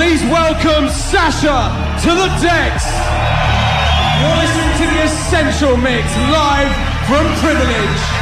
Please welcome Sasha to the decks. You're listening to the Essential Mix live from Privilege.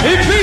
Privilege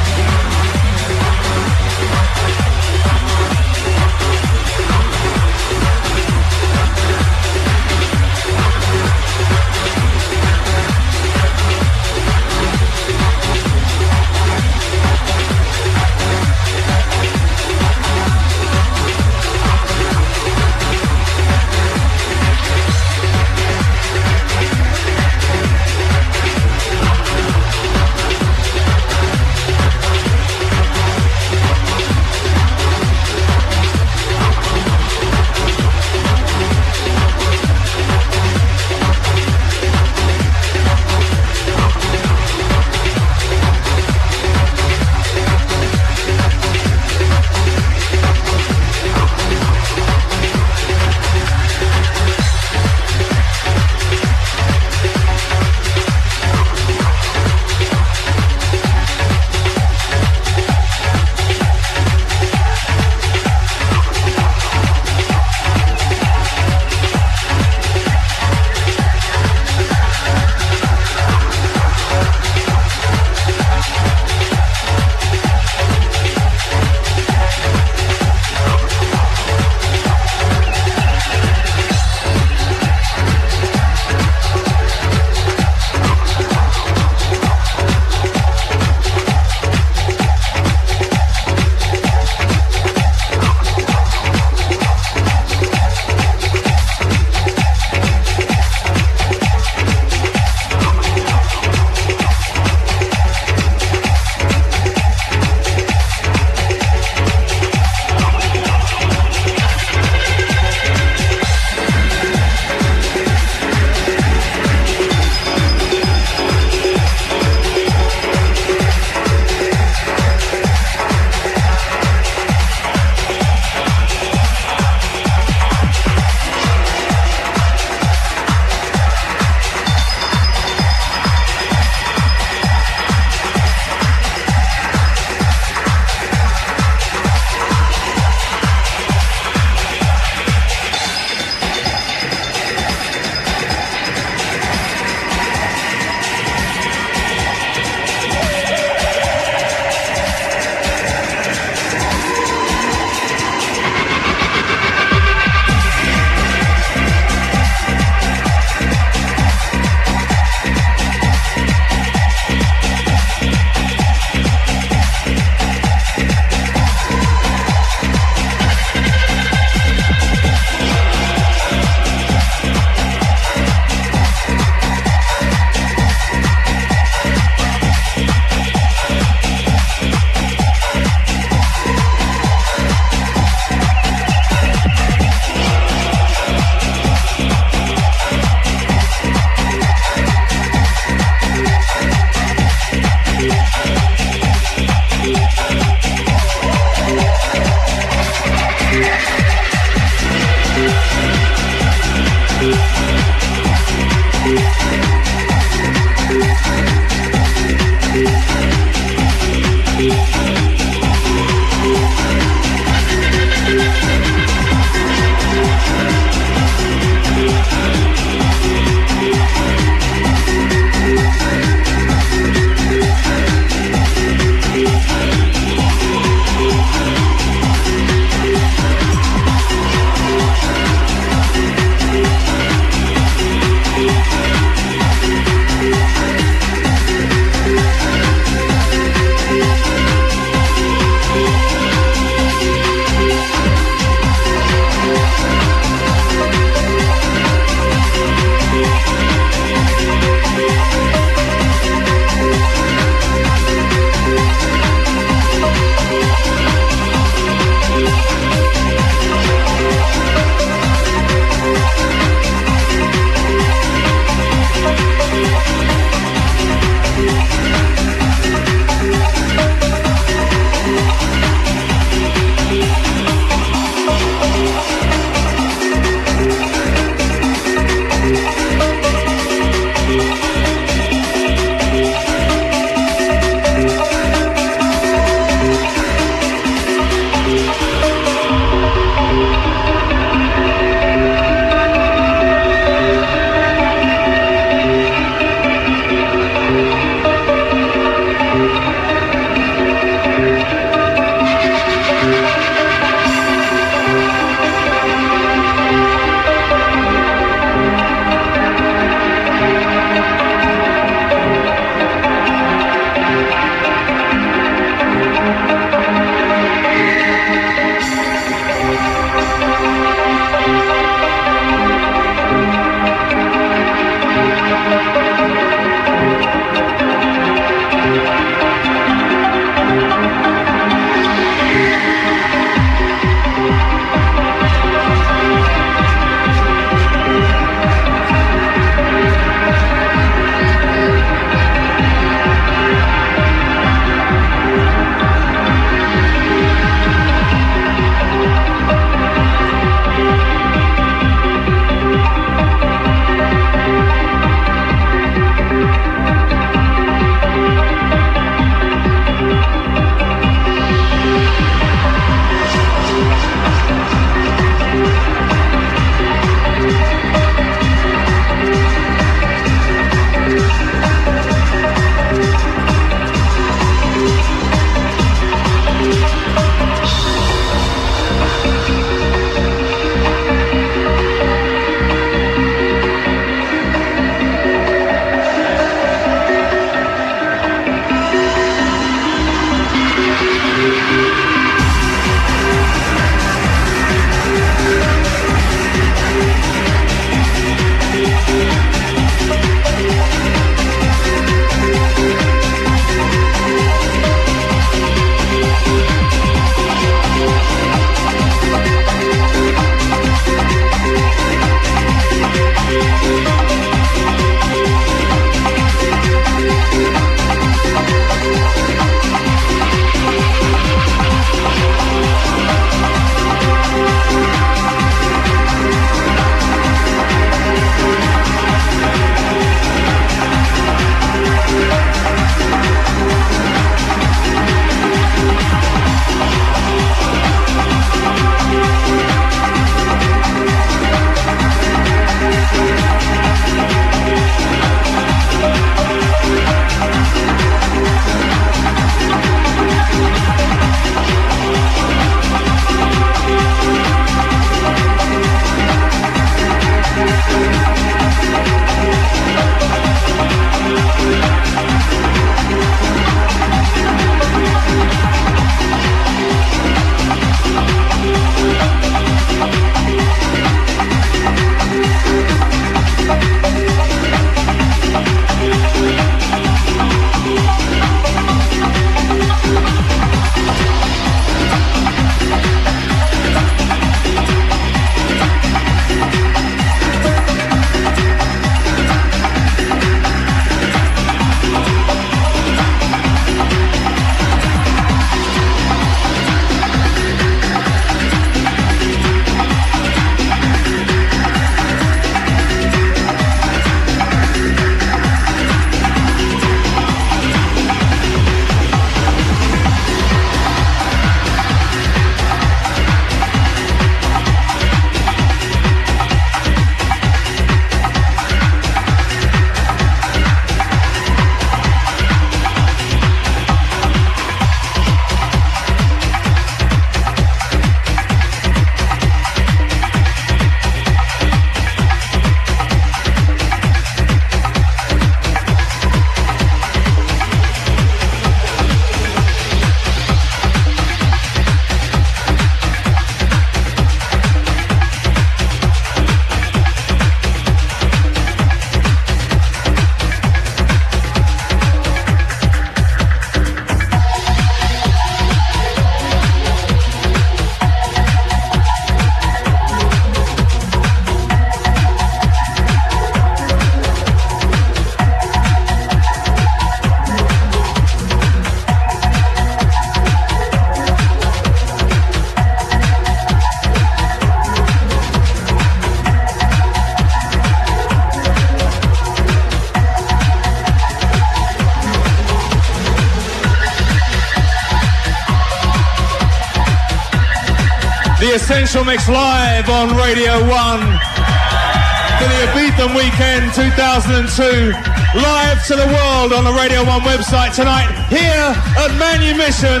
The Essential Mix live on Radio 1 for the Ibiza Weekend 2002. Live to the world on the Radio 1 website tonight here at Manumission.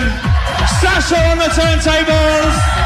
Sasha on the turntables.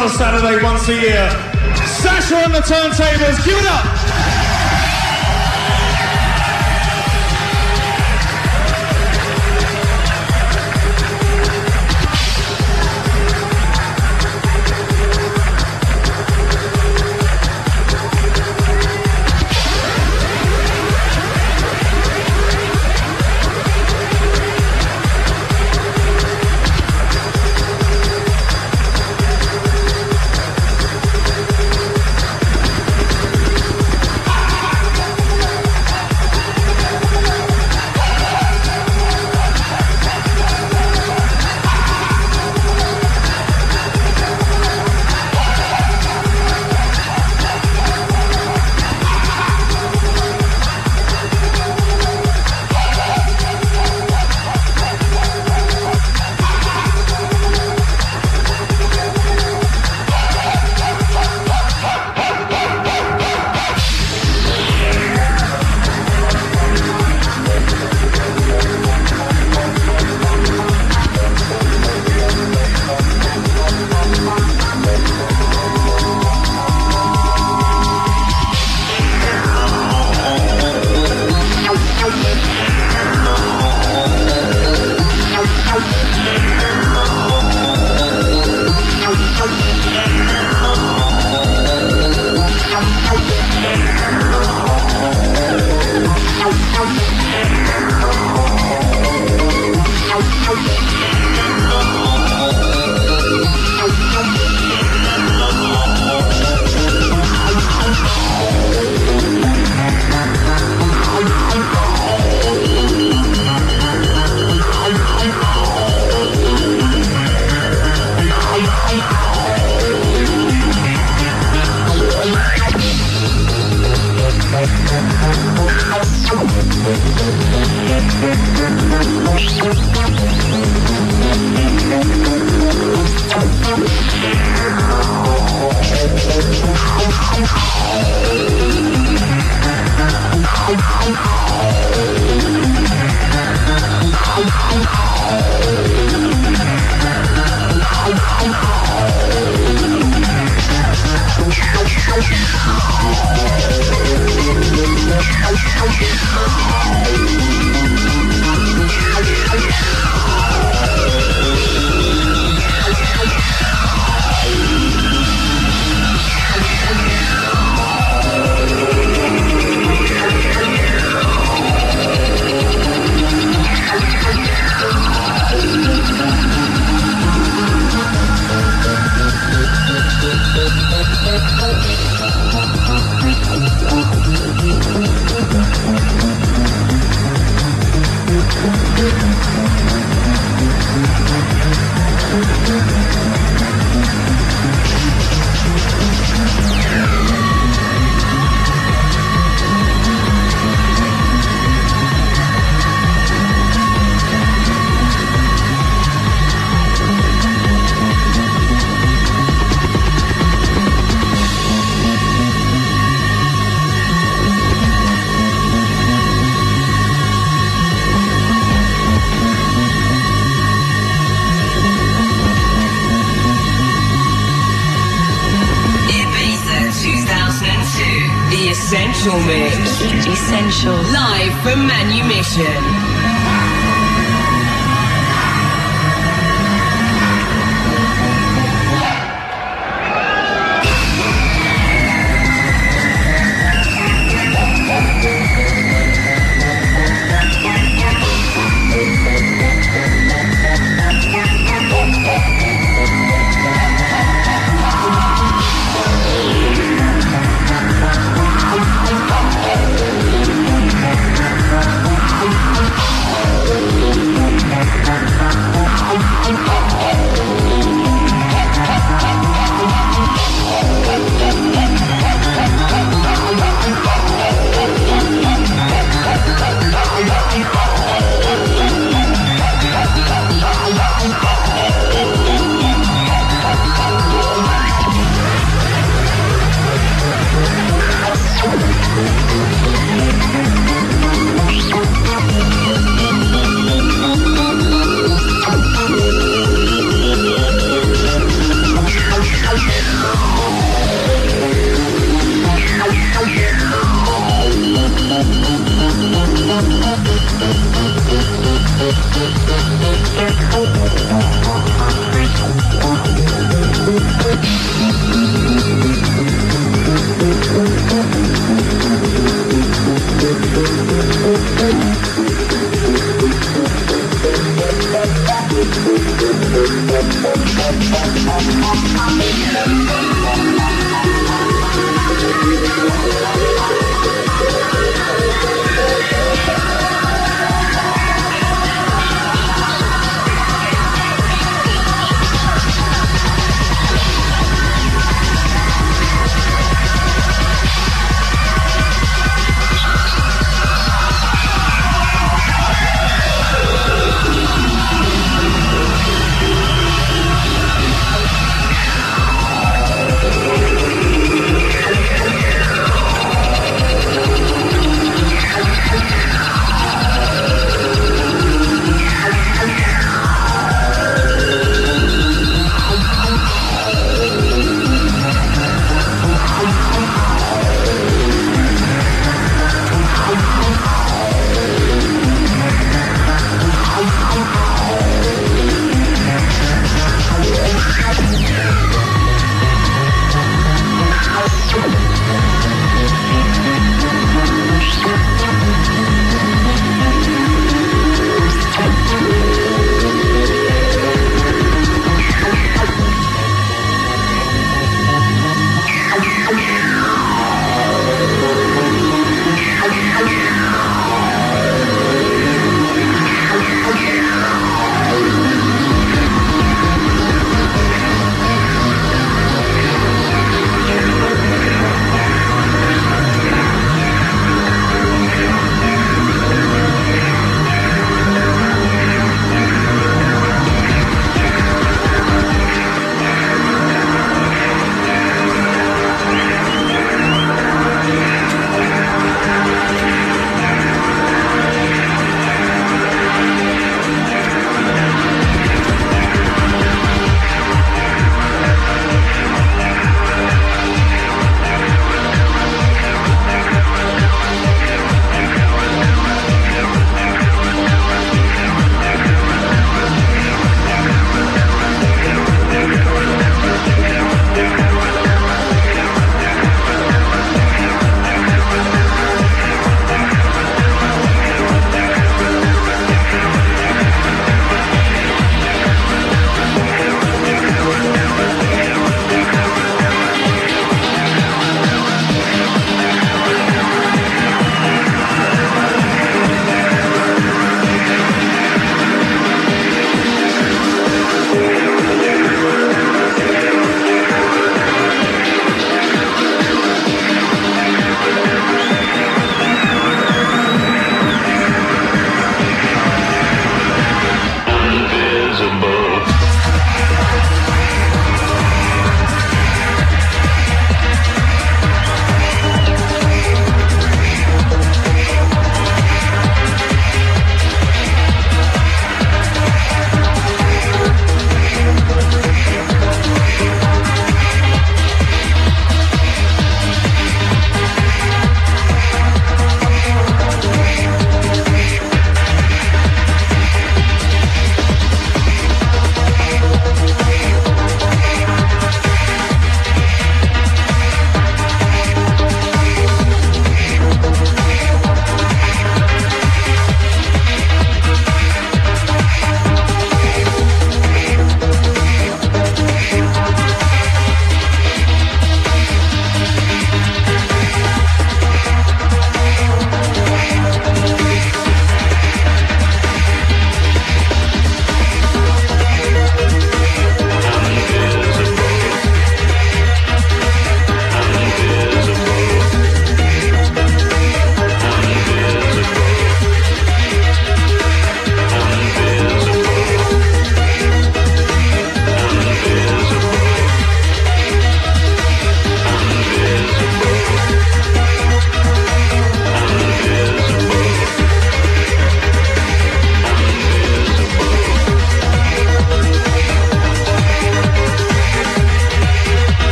Once on a